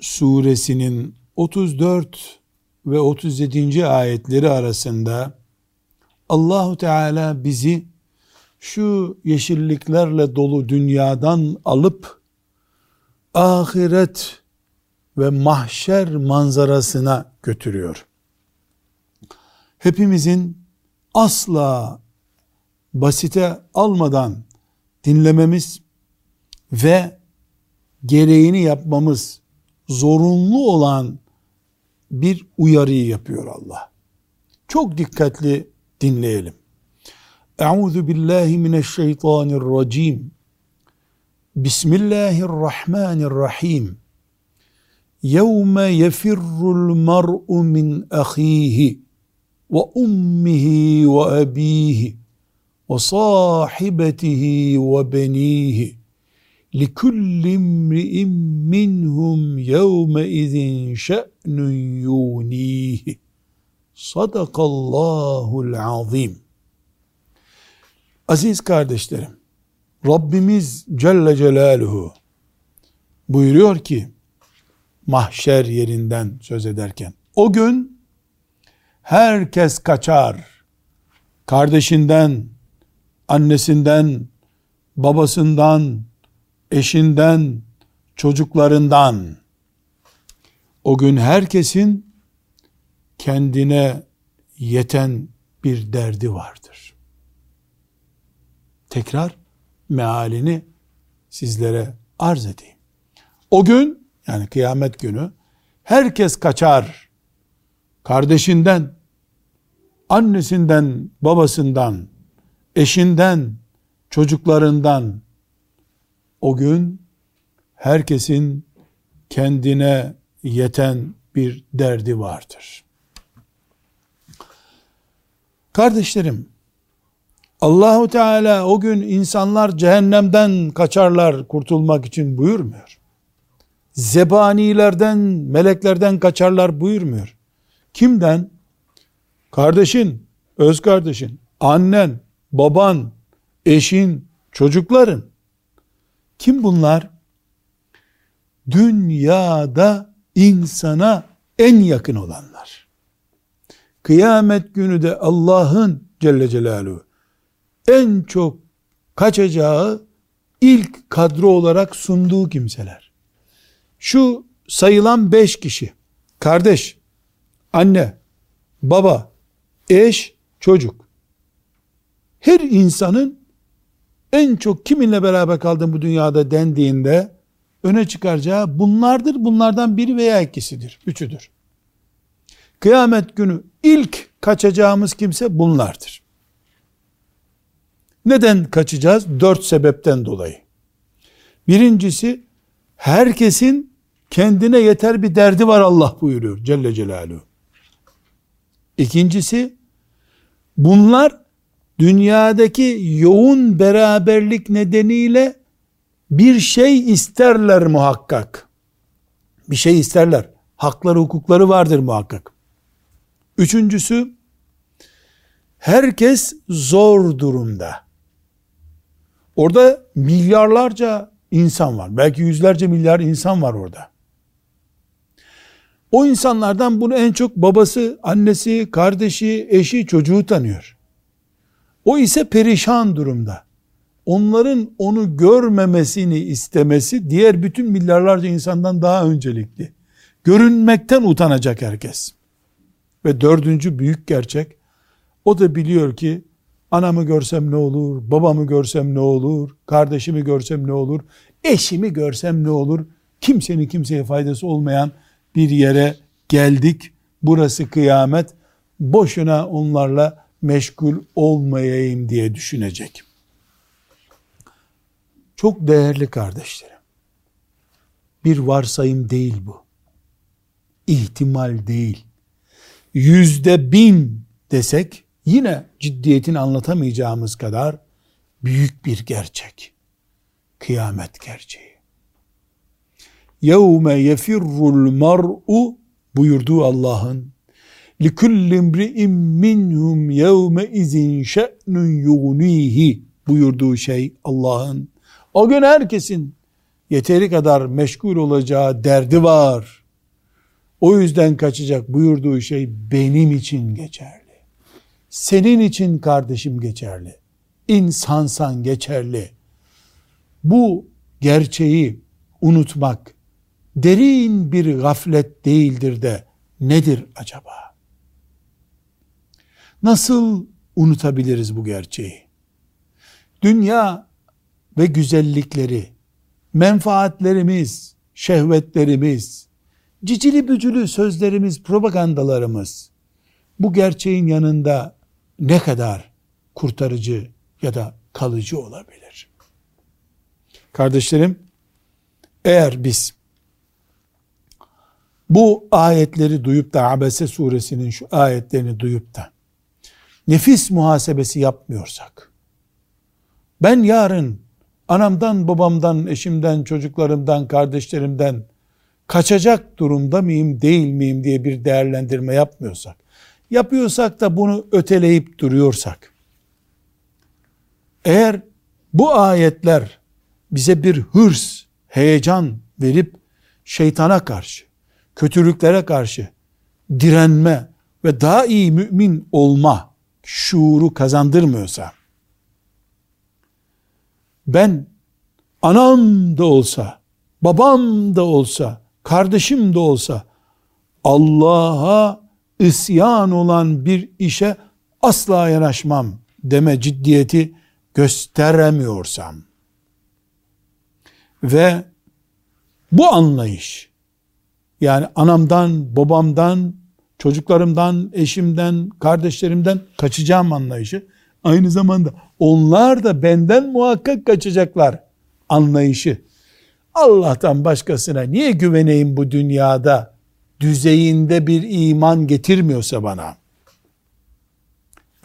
suresinin 34 ve 37. ayetleri arasında Allahu Teala bizi şu yeşilliklerle dolu dünyadan alıp ahiret ve mahşer manzarasına götürüyor. Hepimizin asla basite almadan dinlememiz ve gereğini yapmamız zorunlu olan bir uyarıyı yapıyor Allah. Çok dikkatli dinleyelim. Euzu billahi mineşşeytanirracim. Bismillahirrahmanirrahim. Yevme yefirrul mar'u min ahihi ve ummihi ve abihi ve sahibetihi ve benihi لِكُلِّ امْرِئٍ مِّنْهُمْ يَوْمَئِذٍ شَأْنٌ يُونِيهِ Sadakallahul azim. Aziz kardeşlerim, Rabbimiz Celle Celaluhu buyuruyor ki, mahşer yerinden söz ederken, o gün herkes kaçar, kardeşinden, annesinden, babasından, eşinden, çocuklarından. O gün herkesin kendine yeten bir derdi vardır. Tekrar mealini sizlere arz edeyim. O gün yani kıyamet günü herkes kaçar. Kardeşinden, annesinden, babasından, eşinden, çocuklarından, o gün herkesin kendine yeten bir derdi vardır. Kardeşlerim, Allahu Teala o gün insanlar cehennemden kaçarlar kurtulmak için buyurmuyor. Zebanilerden, meleklerden kaçarlar buyurmuyor. Kimden? Kardeşin, öz kardeşin, annen, baban, eşin, çocukların. Kim bunlar? Dünyada insana en yakın olanlar. Kıyamet günü de Allah'ın Celle Celaluhu en çok kaçacağı ilk kadro olarak sunduğu kimseler. Şu sayılan beş kişi, kardeş, anne, baba, eş, çocuk. Her insanın en çok kiminle beraber kaldın bu dünyada dendiğinde öne çıkaracağı bunlardır. Bunlardan biri veya ikisidir. Üçüdür. Kıyamet günü ilk kaçacağımız kimse bunlardır. Neden kaçacağız? Dört sebepten dolayı. Birincisi herkesin kendine yeter bir derdi var Allah buyuruyor Celle Celaluhu. İkincisi bunlar dünyadaki yoğun beraberlik nedeniyle bir şey isterler muhakkak. Bir şey isterler. Hakları, hukukları vardır muhakkak. Üçüncüsü, herkes zor durumda. Orada milyarlarca insan var. Belki yüzlerce milyar insan var orada. O insanlardan bunu en çok babası, annesi, kardeşi, eşi, çocuğu tanıyor. O ise perişan durumda. Onların onu görmemesini istemesi diğer bütün milyarlarca insandan daha öncelikli. Görünmekten utanacak herkes. Ve dördüncü büyük gerçek, o da biliyor ki anamı görsem ne olur, babamı görsem ne olur, kardeşimi görsem ne olur, eşimi görsem ne olur, kimsenin kimseye faydası olmayan bir yere geldik. Burası kıyamet. Boşuna onlarla meşgul olmayayım diye düşünecek. Çok değerli kardeşlerim. Bir varsayım değil bu. ihtimal değil. Yüzde bin desek yine ciddiyetini anlatamayacağımız kadar büyük bir gerçek. Kıyamet gerçeği. يَوْمَ يَفِرُّ الْمَرْءُ buyurduğu Allah'ın لِكُلِّ امْرِئٍ مِّنْهُمْ يَوْمَ شَأْنٌ يُغْنِيهِ buyurduğu şey Allah'ın o gün herkesin yeteri kadar meşgul olacağı derdi var. O yüzden kaçacak buyurduğu şey benim için geçerli. Senin için kardeşim geçerli. İnsansan geçerli. Bu gerçeği unutmak derin bir gaflet değildir de nedir acaba? Nasıl unutabiliriz bu gerçeği? Dünya ve güzellikleri, menfaatlerimiz, şehvetlerimiz, cicili bücülü sözlerimiz, propagandalarımız bu gerçeğin yanında ne kadar kurtarıcı ya da kalıcı olabilir? Kardeşlerim, eğer biz bu ayetleri duyup da Abese suresinin şu ayetlerini duyup da nefis muhasebesi yapmıyorsak, ben yarın anamdan, babamdan, eşimden, çocuklarımdan, kardeşlerimden kaçacak durumda mıyım, değil miyim diye bir değerlendirme yapmıyorsak, yapıyorsak da bunu öteleyip duruyorsak, eğer bu ayetler bize bir hırs, heyecan verip şeytana karşı, kötülüklere karşı direnme ve daha iyi mümin olma şuuru kazandırmıyorsa, ben anam da olsa, babam da olsa, kardeşim de olsa, Allah'a isyan olan bir işe asla yanaşmam deme ciddiyeti gösteremiyorsam ve bu anlayış yani anamdan, babamdan, çocuklarımdan, eşimden, kardeşlerimden kaçacağım anlayışı aynı zamanda onlar da benden muhakkak kaçacaklar anlayışı. Allah'tan başkasına niye güveneyim bu dünyada düzeyinde bir iman getirmiyorsa bana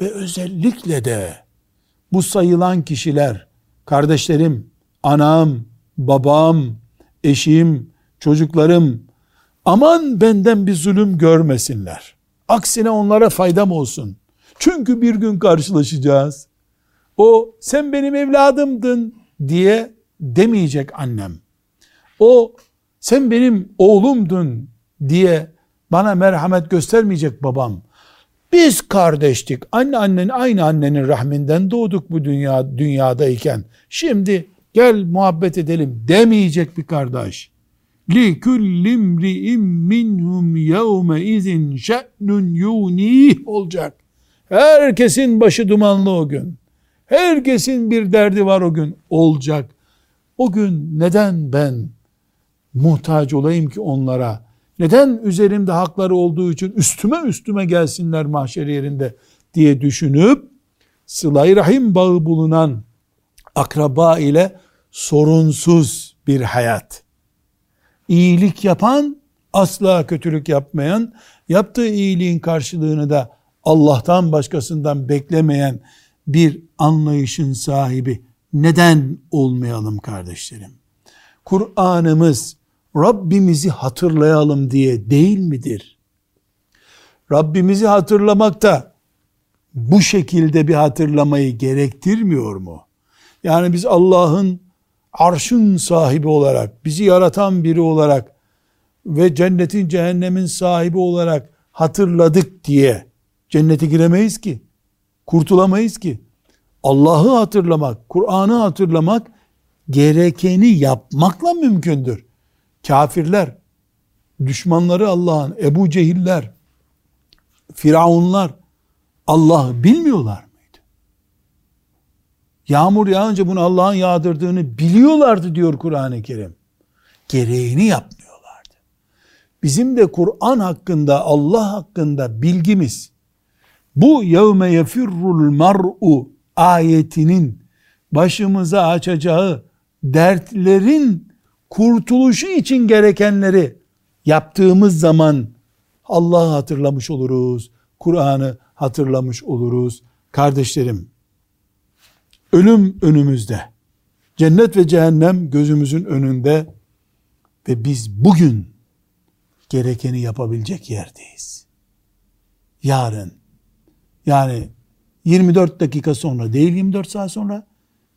ve özellikle de bu sayılan kişiler kardeşlerim, anam, babam, eşim, çocuklarım aman benden bir zulüm görmesinler. Aksine onlara faydam olsun. Çünkü bir gün karşılaşacağız. O sen benim evladımdın diye demeyecek annem. O sen benim oğlumdun diye bana merhamet göstermeyecek babam. Biz kardeştik. Anne annen aynı annenin rahminden doğduk bu dünya dünyadayken. Şimdi gel muhabbet edelim demeyecek bir kardeş. Li kullimri'in minhum yevme izin şe'nun yunih olacak. Herkesin başı dumanlı o gün. Herkesin bir derdi var o gün. Olacak. O gün neden ben muhtaç olayım ki onlara? Neden üzerimde hakları olduğu için üstüme üstüme gelsinler mahşer yerinde diye düşünüp sıla rahim bağı bulunan akraba ile sorunsuz bir hayat. İyilik yapan asla kötülük yapmayan, yaptığı iyiliğin karşılığını da Allah'tan başkasından beklemeyen bir anlayışın sahibi neden olmayalım kardeşlerim? Kur'an'ımız Rabbimizi hatırlayalım diye değil midir? Rabbimizi hatırlamak da bu şekilde bir hatırlamayı gerektirmiyor mu? Yani biz Allah'ın arşın sahibi olarak, bizi yaratan biri olarak ve cennetin cehennemin sahibi olarak hatırladık diye cennete giremeyiz ki. Kurtulamayız ki. Allah'ı hatırlamak, Kur'an'ı hatırlamak gerekeni yapmakla mümkündür. Kafirler, düşmanları Allah'ın, Ebu Cehiller, Firavunlar Allah bilmiyorlar? Yağmur yağınca bunu Allah'ın yağdırdığını biliyorlardı diyor Kur'an-ı Kerim. Gereğini yapmıyorlardı. Bizim de Kur'an hakkında, Allah hakkında bilgimiz, bu yevme yefirrul mar'u ayetinin başımıza açacağı dertlerin kurtuluşu için gerekenleri yaptığımız zaman Allah'ı hatırlamış oluruz. Kur'an'ı hatırlamış oluruz. Kardeşlerim, Ölüm önümüzde. Cennet ve cehennem gözümüzün önünde ve biz bugün gerekeni yapabilecek yerdeyiz. Yarın yani 24 dakika sonra değil 24 saat sonra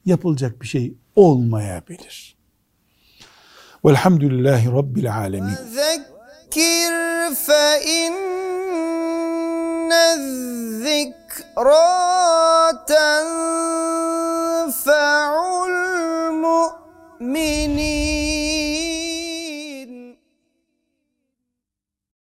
yapılacak bir şey olmayabilir. Velhamdülillahi Rabbil Alemin. Zekir fe inne zikrâ mini